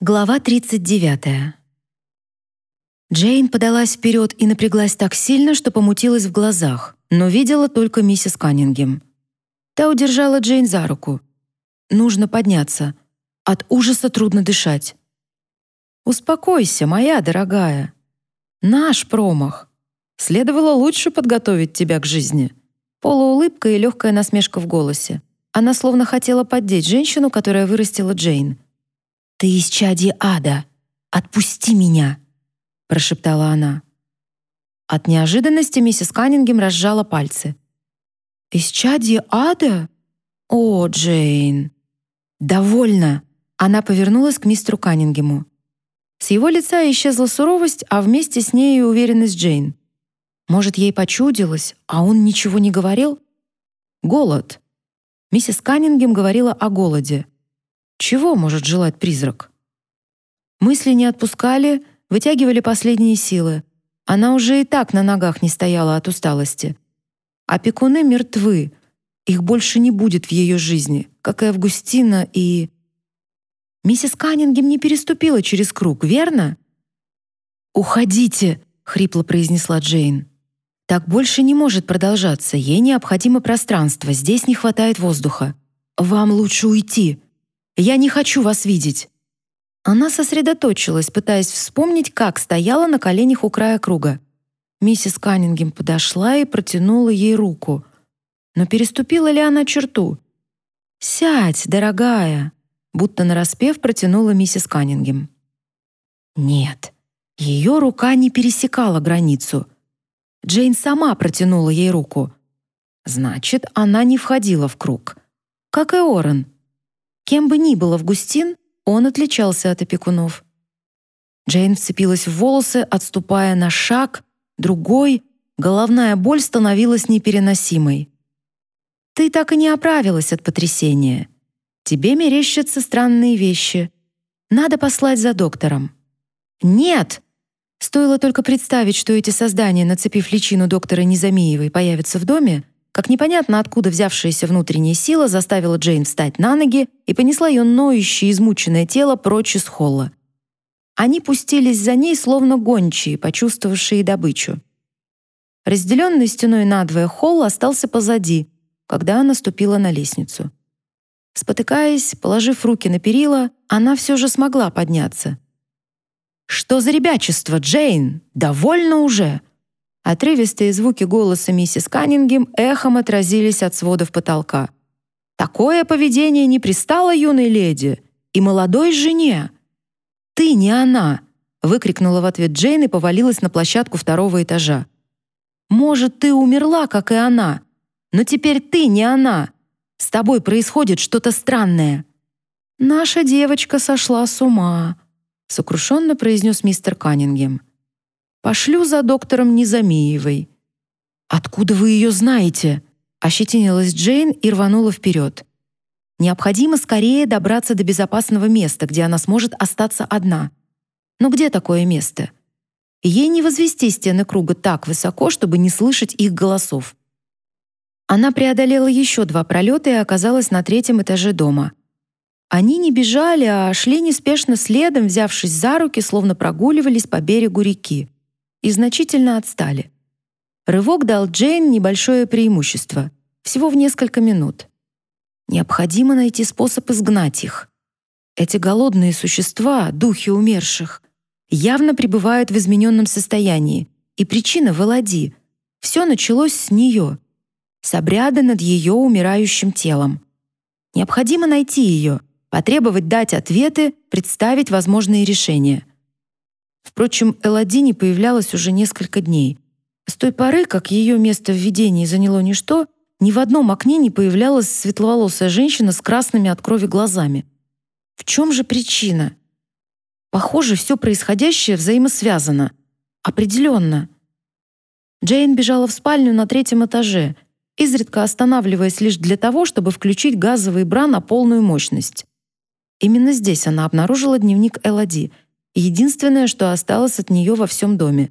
Глава 39. Джейн подалась вперед и напряглась так сильно, что помутилась в глазах, но видела только миссис Каннингем. Та удержала Джейн за руку. «Нужно подняться. От ужаса трудно дышать». «Успокойся, моя дорогая. Наш промах. Следовало лучше подготовить тебя к жизни». Полуулыбка и легкая насмешка в голосе. Она словно хотела поддеть женщину, которая вырастила Джейн. «Ты из чади ада! Отпусти меня!» — прошептала она. От неожиданности миссис Каннингем разжала пальцы. «Из чади ада? О, Джейн!» «Довольно!» — она повернулась к мистеру Каннингему. С его лица исчезла суровость, а вместе с ней и уверенность Джейн. Может, ей почудилось, а он ничего не говорил? Голод. Миссис Каннингем говорила о голоде. Чего может желать призрак? Мысли не отпускали, вытягивали последние силы. Она уже и так на ногах не стояла от усталости. Опекуны мертвы. Их больше не будет в ее жизни, как и Августина и... Миссис Каннингем не переступила через круг, верно? «Уходите!» — хрипло произнесла Джейн. «Так больше не может продолжаться. Ей необходимо пространство. Здесь не хватает воздуха. Вам лучше уйти. Я не хочу вас видеть». Она сосредоточилась, пытаясь вспомнить, как стояла на коленях у края круга. Миссис Каннингем подошла и протянула ей руку. Но переступила ли она черту? «Сядь, дорогая!» будто нараспев протянула миссис Каннингем. Нет, ее рука не пересекала границу. Джейн сама протянула ей руку. Значит, она не входила в круг. Как и Орен, Кем бы ни был Августин, он отличался от опекунов. Джейн вцепилась в волосы, отступая на шаг, другой, головная боль становилась непереносимой. «Ты так и не оправилась от потрясения. Тебе мерещатся странные вещи. Надо послать за доктором». «Нет!» Стоило только представить, что эти создания, нацепив личину доктора Незамиевой, появятся в доме, как непонятно откуда взявшаяся внутренняя сила заставила Джейн встать на ноги и понесла ее ноющее, измученное тело прочь из холла. Они пустились за ней, словно гончие, почувствовавшие добычу. Разделенный стеной надвое холл остался позади, когда она ступила на лестницу. Спотыкаясь, положив руки на перила, она все же смогла подняться. «Что за ребячество, Джейн? Довольно уже!» Отрывистые звуки голоса миссис Каннингем эхом отразились от сводов потолка. «Такое поведение не пристало юной леди и молодой жене!» «Ты не она!» — выкрикнула в ответ Джейн и повалилась на площадку второго этажа. «Может, ты умерла, как и она, но теперь ты не она. С тобой происходит что-то странное». «Наша девочка сошла с ума», — сокрушенно произнес мистер Каннингем. Пошлю за доктором Незамиевой». «Откуда вы ее знаете?» Ощетинилась Джейн и рванула вперед. Необходимо скорее добраться до безопасного места, где она сможет остаться одна. Но где такое место? Ей не возвести стены круга так высоко, чтобы не слышать их голосов. Она преодолела еще два пролета и оказалась на третьем этаже дома. Они не бежали, а шли неспешно следом, взявшись за руки, словно прогуливались по берегу реки и значительно отстали. Рывок дал Джейн небольшое преимущество, всего в несколько минут. Необходимо найти способ изгнать их. Эти голодные существа, духи умерших, явно пребывают в измененном состоянии, и причина в Элади. Все началось с нее, с обряда над ее умирающим телом. Необходимо найти ее, потребовать дать ответы, представить возможные решения. Впрочем, Элоди не появлялась уже несколько дней. С той поры, как ее место в видении заняло ничто, ни в одном окне не появлялась светловолосая женщина с красными от крови глазами. В чем же причина? Похоже, все происходящее взаимосвязано. Определенно. Джейн бежала в спальню на третьем этаже, изредка останавливаясь лишь для того, чтобы включить газовый бра на полную мощность. Именно здесь она обнаружила дневник Элоди — единственное, что осталось от нее во всем доме.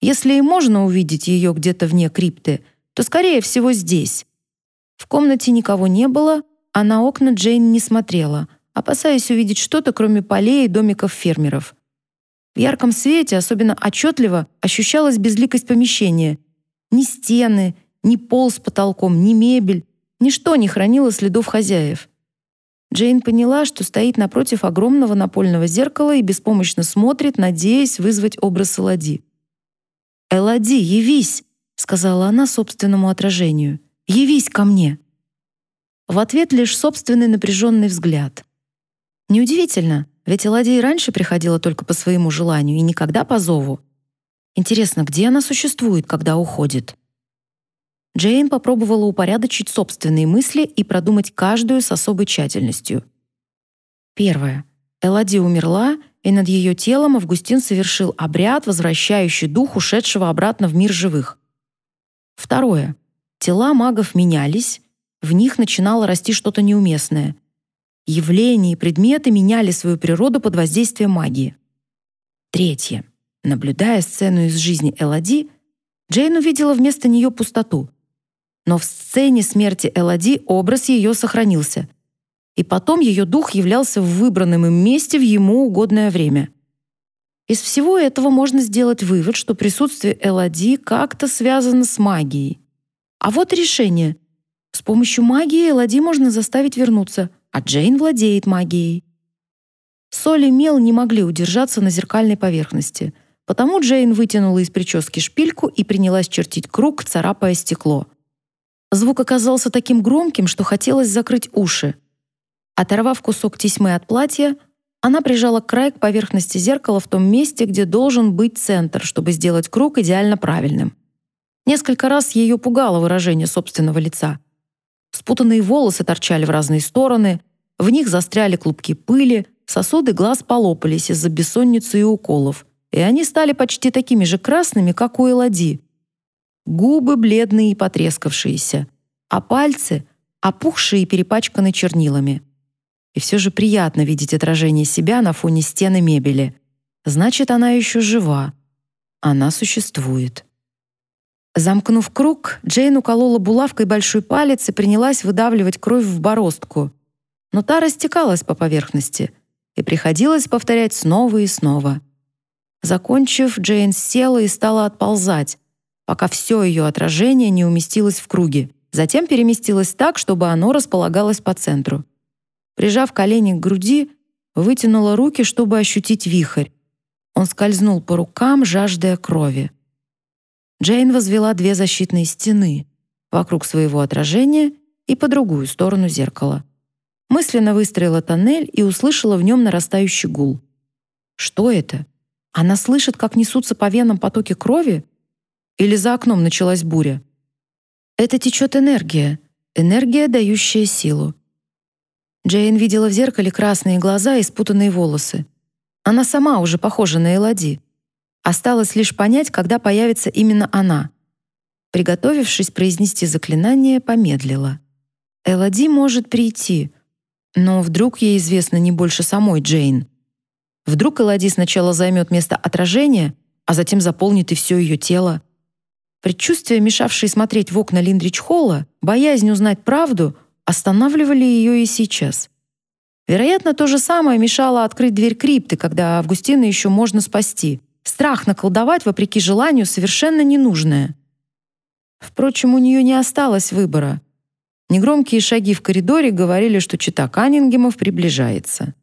Если и можно увидеть ее где-то вне крипты, то, скорее всего, здесь. В комнате никого не было, а на окна Джейн не смотрела, опасаясь увидеть что-то, кроме полей и домиков фермеров. В ярком свете особенно отчетливо ощущалась безликость помещения. Ни стены, ни пол с потолком, ни мебель, ничто не хранило следов хозяев. Джейн поняла, что стоит напротив огромного напольного зеркала и беспомощно смотрит, надеясь вызвать образ Элади. «Элади, явись!» — сказала она собственному отражению. «Явись ко мне!» В ответ лишь собственный напряженный взгляд. Неудивительно, ведь Элади раньше приходила только по своему желанию и никогда по зову. Интересно, где она существует, когда уходит? Джейн попробовала упорядочить собственные мысли и продумать каждую с особой тщательностью. Первое. Элади умерла, и над ее телом Августин совершил обряд, возвращающий дух ушедшего обратно в мир живых. Второе. Тела магов менялись, в них начинало расти что-то неуместное. Явления и предметы меняли свою природу под воздействием магии. Третье. Наблюдая сцену из жизни Элади, Джейн увидела вместо нее пустоту — но в сцене смерти Элоди образ ее сохранился. И потом ее дух являлся в выбранном им месте в ему угодное время. Из всего этого можно сделать вывод, что присутствие Элоди как-то связано с магией. А вот решение. С помощью магии Элоди можно заставить вернуться, а Джейн владеет магией. Соль и мел не могли удержаться на зеркальной поверхности, потому Джейн вытянула из прически шпильку и принялась чертить круг, царапая стекло. Звук оказался таким громким, что хотелось закрыть уши. Оторвав кусок тесьмы от платья, она прижала край к поверхности зеркала в том месте, где должен быть центр, чтобы сделать круг идеально правильным. Несколько раз ее пугало выражение собственного лица. Спутанные волосы торчали в разные стороны, в них застряли клубки пыли, сосуды глаз полопались из-за бессонницы и уколов, и они стали почти такими же красными, как у Элоди — губы бледные и потрескавшиеся, а пальцы опухшие и перепачканы чернилами. И все же приятно видеть отражение себя на фоне стены мебели. Значит, она еще жива. Она существует. Замкнув круг, Джейн уколола булавкой большой палец и принялась выдавливать кровь в бороздку. Но та растекалась по поверхности, и приходилось повторять снова и снова. Закончив, Джейн села и стала отползать, пока все ее отражение не уместилось в круге, затем переместилось так, чтобы оно располагалось по центру. Прижав колени к груди, вытянула руки, чтобы ощутить вихрь. Он скользнул по рукам, жаждая крови. Джейн возвела две защитные стены вокруг своего отражения и по другую сторону зеркала. Мысленно выстроила тоннель и услышала в нем нарастающий гул. Что это? Она слышит, как несутся по венам потоки крови? Или за окном началась буря? Это течет энергия, энергия, дающая силу. Джейн видела в зеркале красные глаза и спутанные волосы. Она сама уже похожа на Элоди. Осталось лишь понять, когда появится именно она. Приготовившись произнести заклинание, помедлила. Элоди может прийти, но вдруг ей известно не больше самой Джейн. Вдруг Элоди сначала займет место отражения, а затем заполнит и все ее тело. Предчувствия, мешавшие смотреть в окна Линдрич-холла, боязнь узнать правду, останавливали ее и сейчас. Вероятно, то же самое мешало открыть дверь крипты, когда Августина еще можно спасти. Страх наколдовать, вопреки желанию, совершенно ненужное. Впрочем, у нее не осталось выбора. Негромкие шаги в коридоре говорили, что чита Каннингемов приближается.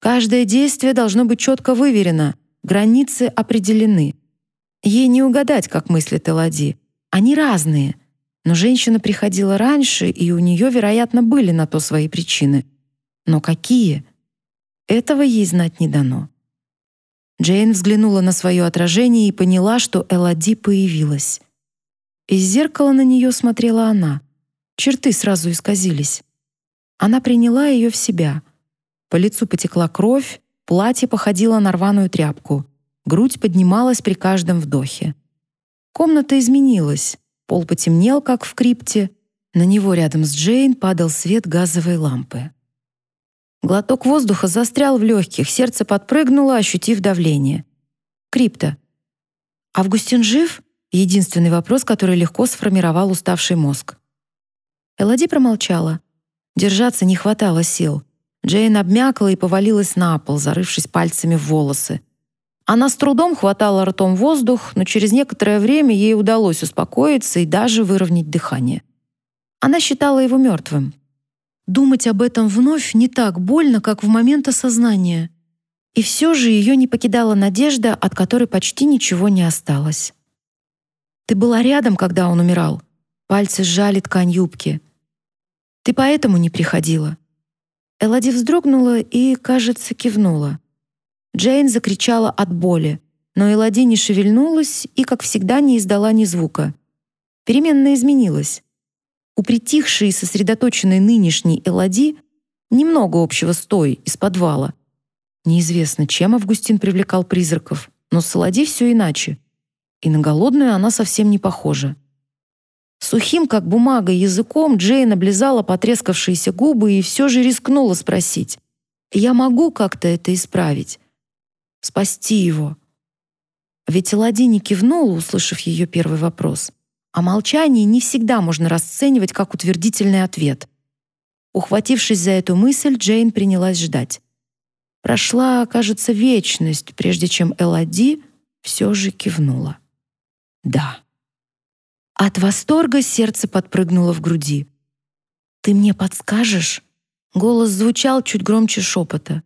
Каждое действие должно быть четко выверено, границы определены. Ей не угадать, как мыслит Элади. Они разные. Но женщина приходила раньше, и у нее, вероятно, были на то свои причины. Но какие? Этого ей знать не дано. Джейн взглянула на свое отражение и поняла, что Элади появилась. Из зеркала на нее смотрела она. Черты сразу исказились. Она приняла ее в себя. По лицу потекла кровь, платье походило на рваную тряпку. Грудь поднималась при каждом вдохе. Комната изменилась. Пол потемнел, как в крипте. На него рядом с Джейн падал свет газовой лампы. Глоток воздуха застрял в легких, сердце подпрыгнуло, ощутив давление. Крипта. «Августин жив?» — единственный вопрос, который легко сформировал уставший мозг. Элоди промолчала. Держаться не хватало сил. Джейн обмякла и повалилась на пол, зарывшись пальцами в волосы. Она с трудом хватала ртом воздух, но через некоторое время ей удалось успокоиться и даже выровнять дыхание. Она считала его мертвым. Думать об этом вновь не так больно, как в момент осознания. И все же ее не покидала надежда, от которой почти ничего не осталось. «Ты была рядом, когда он умирал?» Пальцы сжали ткань юбки. «Ты поэтому не приходила?» Элоди вздрогнула и, кажется, кивнула. Джейн закричала от боли, но Элоди не шевельнулась и, как всегда, не издала ни звука. Переменная изменилась. У притихшей и сосредоточенной нынешней Элоди немного общего с той из подвала. Неизвестно, чем Августин привлекал призраков, но с Элоди все иначе. И на голодную она совсем не похожа. Сухим, как бумага, языком Джейн облизала потрескавшиеся губы и все же рискнула спросить. «Я могу как-то это исправить? Спасти его. Ведь Элади не кивнула, услышав ее первый вопрос. А молчание не всегда можно расценивать как утвердительный ответ. Ухватившись за эту мысль, Джейн принялась ждать. Прошла, кажется, вечность, прежде чем Элади все же кивнула. «Да». От восторга сердце подпрыгнуло в груди. «Ты мне подскажешь?» Голос звучал чуть громче шепота.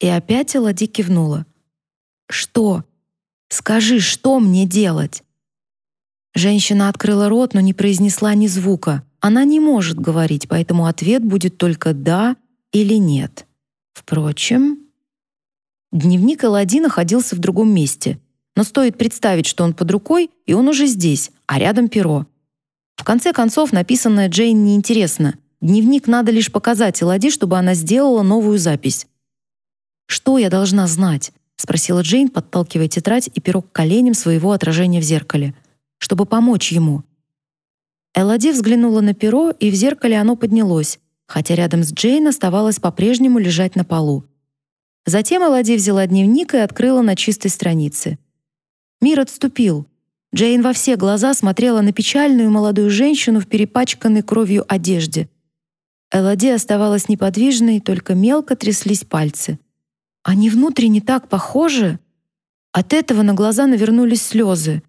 И опять Элади кивнула. Что? Скажи, что мне делать? Женщина открыла рот, но не произнесла ни звука. Она не может говорить, поэтому ответ будет только да или нет. Впрочем, дневник Элоди находился в другом месте. Но стоит представить, что он под рукой, и он уже здесь, а рядом перо. В конце концов, написанное Джейн неинтересно. Дневник надо лишь показать Элоди, чтобы она сделала новую запись. Что я должна знать? Спросила Джейн, подталкивая тетрадь и перо к коленям своего отражения в зеркале, чтобы помочь ему. Элоди взглянула на перо, и в зеркале оно поднялось, хотя рядом с Джейн оставалось по-прежнему лежать на полу. Затем Элоди взяла дневник и открыла на чистой странице. Мир отступил. Джейн во все глаза смотрела на печальную молодую женщину в перепачканной кровью одежде. Элоди оставалась неподвижной, только мелко тряслись пальцы. Они внутренне так похожи. От этого на глаза навернулись слезы.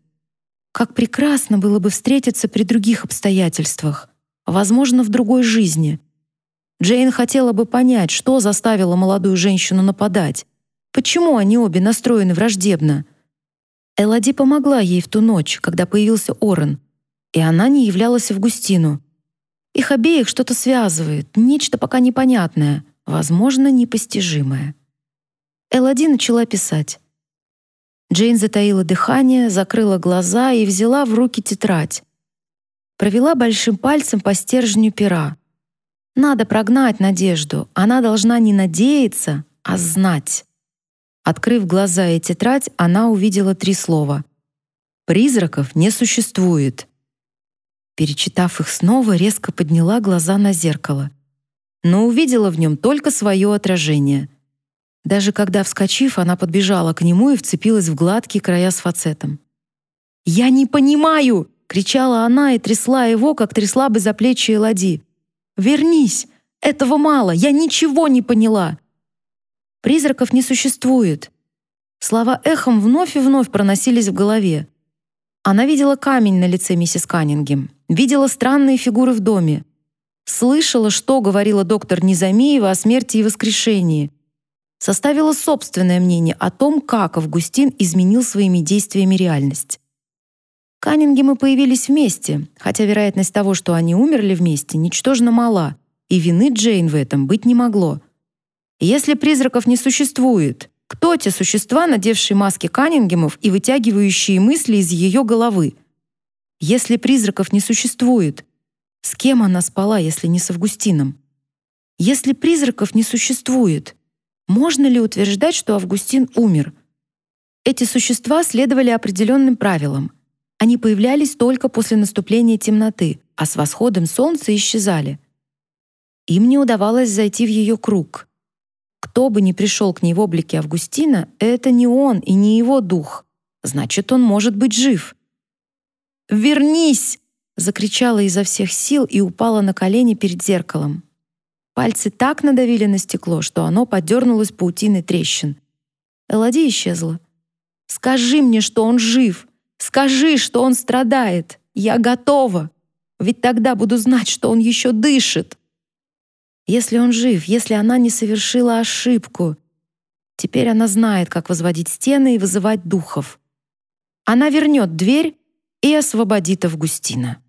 Как прекрасно было бы встретиться при других обстоятельствах, возможно, в другой жизни. Джейн хотела бы понять, что заставило молодую женщину нападать. Почему они обе настроены враждебно? Элоди помогла ей в ту ночь, когда появился Орен, и она не являлась Августину. Их обеих что-то связывает, нечто пока непонятное, возможно, непостижимое. Элоди начала писать. Джейн затаила дыхание, закрыла глаза и взяла в руки тетрадь. Провела большим пальцем по стержню пера. Надо прогнать надежду. Она должна не надеяться, а знать. Открыв глаза и тетрадь, она увидела три слова. «Призраков не существует». Перечитав их снова, резко подняла глаза на зеркало. Но увидела в нем только свое отражение. Даже когда, вскочив, она подбежала к нему и вцепилась в гладкие края с фацетом. «Я не понимаю!» — кричала она и трясла его, как трясла бы за плечи Элади. «Вернись! Этого мало! Я ничего не поняла!» Призраков не существует. Слова эхом вновь и вновь проносились в голове. Она видела камень на лице миссис Каннингем, видела странные фигуры в доме, слышала, что говорила доктор Низамеева о смерти и воскрешении — составила собственное мнение о том, как Августин изменил своими действиями реальность. Каннингемы появились вместе, хотя вероятность того, что они умерли вместе, ничтожно мала, и вины Джейн в этом быть не могло. Если призраков не существует, кто те существа, надевшие маски Каннингемов и вытягивающие мысли из ее головы? Если призраков не существует, с кем она спала, если не с Августином? Если призраков не существует, можно ли утверждать, что Августин умер? Эти существа следовали определенным правилам. Они появлялись только после наступления темноты, а с восходом солнца исчезали. Им не удавалось зайти в ее круг. Кто бы ни пришел к ней в облике Августина, это не он и не его дух. Значит, он может быть жив. «Вернись!» — закричала изо всех сил и упала на колени перед зеркалом. Пальцы так надавили на стекло, что оно подернулось паутиной трещин. Элоди исчезла. «Скажи мне, что он жив! Скажи, что он страдает! Я готова! Ведь тогда буду знать, что он еще дышит!» Если он жив, если она не совершила ошибку, теперь она знает, как возводить стены и вызывать духов. Она вернет дверь и освободит Августина.